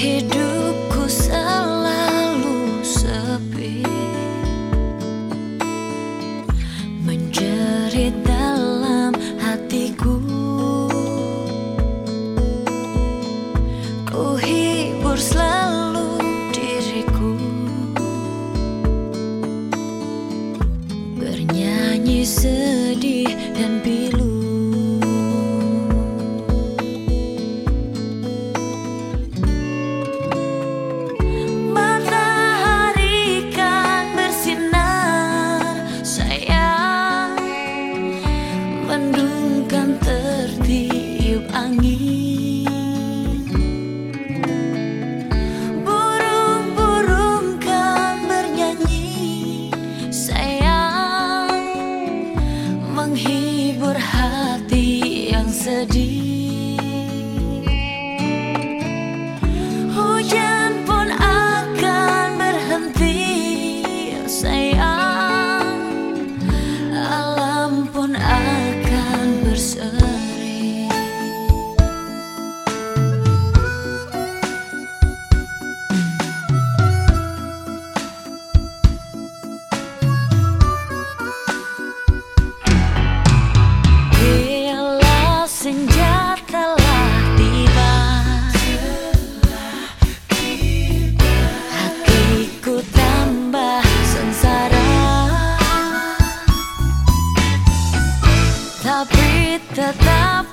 he do? Sayang Menghibur hati yang sedih tetap